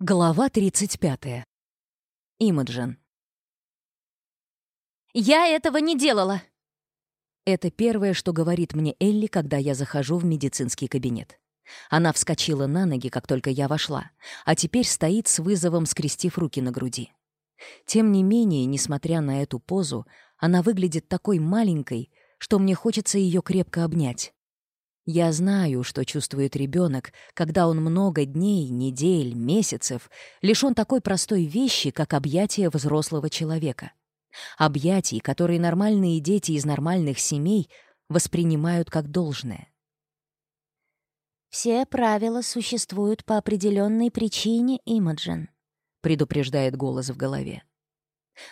Глава 35. Имаджин. «Я этого не делала!» Это первое, что говорит мне Элли, когда я захожу в медицинский кабинет. Она вскочила на ноги, как только я вошла, а теперь стоит с вызовом, скрестив руки на груди. Тем не менее, несмотря на эту позу, она выглядит такой маленькой, что мне хочется ее крепко обнять. Я знаю, что чувствует ребенок, когда он много дней, недель, месяцев лишен такой простой вещи, как объятие взрослого человека. Объятий, которые нормальные дети из нормальных семей воспринимают как должное. «Все правила существуют по определенной причине, Имаджин», — предупреждает голос в голове.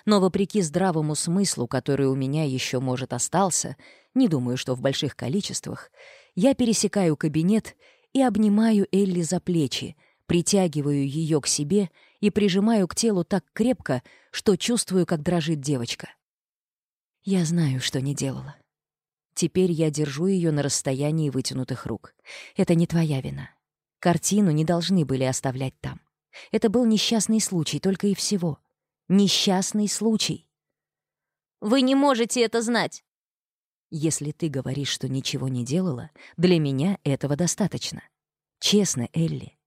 Но вопреки здравому смыслу, который у меня еще, может, остался, не думаю, что в больших количествах, я пересекаю кабинет и обнимаю Элли за плечи, притягиваю ее к себе и прижимаю к телу так крепко, что чувствую, как дрожит девочка. Я знаю, что не делала. Теперь я держу ее на расстоянии вытянутых рук. Это не твоя вина. Картину не должны были оставлять там. Это был несчастный случай, только и всего. Несчастный случай. «Вы не можете это знать!» Если ты говоришь, что ничего не делала, для меня этого достаточно. Честно, Элли.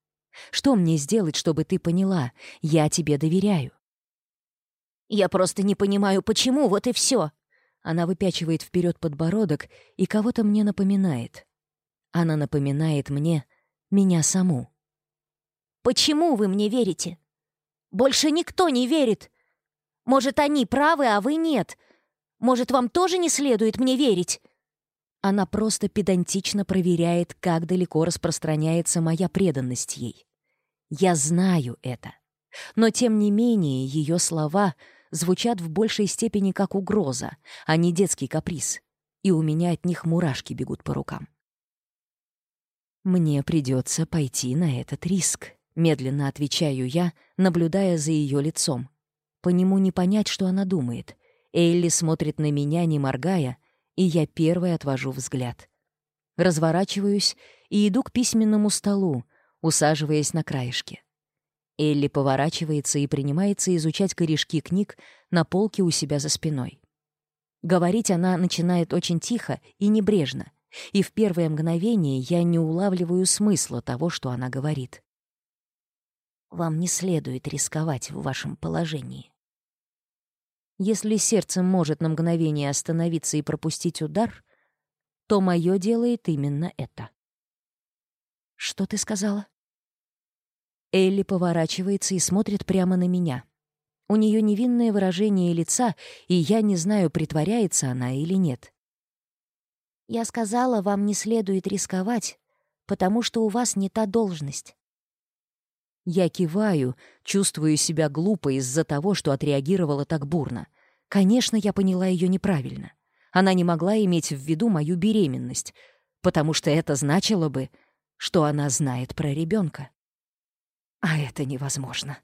Что мне сделать, чтобы ты поняла? Я тебе доверяю. Я просто не понимаю, почему, вот и все. Она выпячивает вперед подбородок и кого-то мне напоминает. Она напоминает мне меня саму. «Почему вы мне верите? Больше никто не верит. Может, они правы, а вы нет. Может, вам тоже не следует мне верить?» Она просто педантично проверяет, как далеко распространяется моя преданность ей. Я знаю это. Но, тем не менее, ее слова звучат в большей степени как угроза, а не детский каприз. И у меня от них мурашки бегут по рукам. «Мне придется пойти на этот риск», — медленно отвечаю я, наблюдая за ее лицом. По нему не понять, что она думает — Элли смотрит на меня, не моргая, и я первой отвожу взгляд. Разворачиваюсь и иду к письменному столу, усаживаясь на краешке. Элли поворачивается и принимается изучать корешки книг на полке у себя за спиной. Говорить она начинает очень тихо и небрежно, и в первое мгновение я не улавливаю смысла того, что она говорит. «Вам не следует рисковать в вашем положении. Если сердце может на мгновение остановиться и пропустить удар, то мое делает именно это. «Что ты сказала?» Элли поворачивается и смотрит прямо на меня. У нее невинное выражение лица, и я не знаю, притворяется она или нет. «Я сказала, вам не следует рисковать, потому что у вас не та должность. Я киваю, чувствую себя глупо из-за того, что отреагировала так бурно. Конечно, я поняла ее неправильно. Она не могла иметь в виду мою беременность, потому что это значило бы, что она знает про ребенка. А это невозможно.